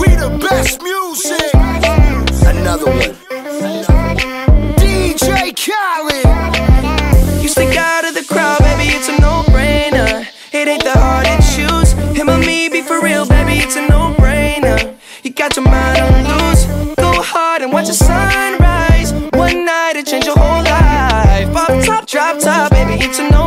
We the best music. Another one. DJ Khaled. You stick out of the crowd, baby, it's a no-brainer. It ain't choose. Him or me, be for real, baby, it's a no-brainer. You got your mind on. Go hard and watch the sunrise. One night to change your whole life. Pop top, drop top, baby, it's a no-brainer.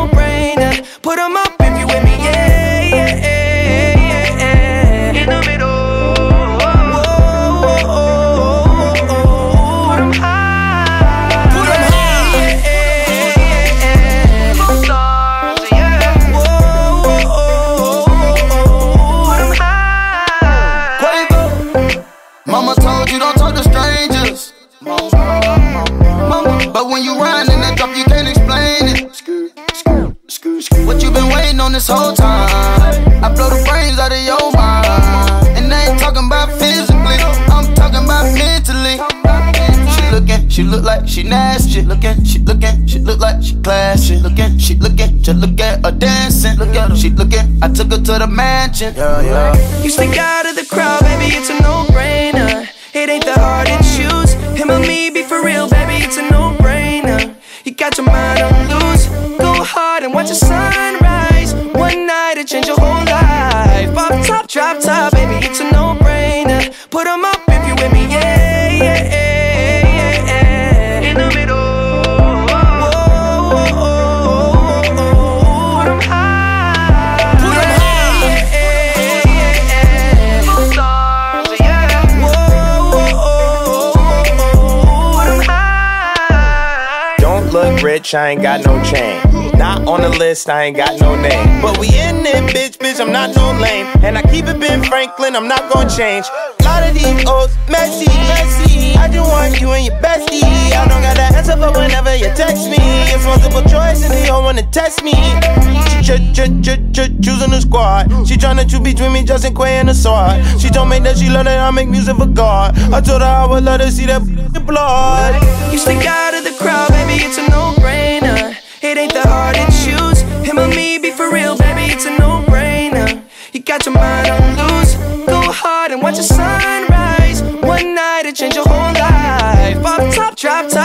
Told you don't talk to strangers. But when you ride in that drop, you can't explain it. What you been waiting on this whole time? I blow the brains out of your mind. And I ain't talking about physically, I'm talking about mentally. She looking, she look like she nasty. Looking, she looking, she look like she classy. Looking, she looking, just look at her dancing. Look at her, she looking. I took her to the mansion. Yeah, yeah. You stick out of the crowd, baby, it's a no-brainer. It ain't that hard to choose. Him or me, be for real, baby, it's a no-brainer. You got your mind on loose. Go hard and watch the sunrise. One night to change your rich, I ain't got no chain. Not on the list, I ain't got no name. But we in it, bitch, bitch, I'm not no lame. And I keep it Ben Franklin, I'm not gonna change. A lot of these old messy, messy. I just want you and your bestie. I don't got the answer for whenever you text me. It's multiple choice and they wanna test me. She ch- ch- ch- ch- choosing the squad. She tryna choose between me, Justin Quavo and the sword. She told me that she love that I make music for God. I told her I would let her see that blood. You stick out of the crowd, baby, it's a no-brainer. It ain't that hard to choose. Him or me, be for real, baby, it's a no-brainer. You got your mind on loose. Go hard and watch the sunrise. One night to change your whole life. Pop top, drop top,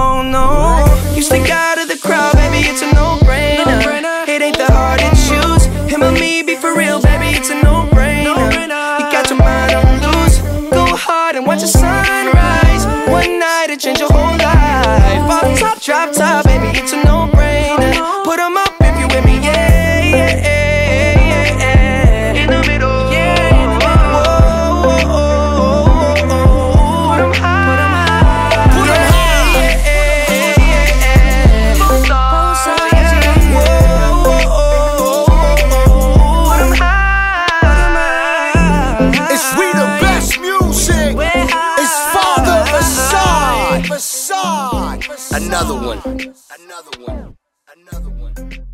Another one. Another one. Another one.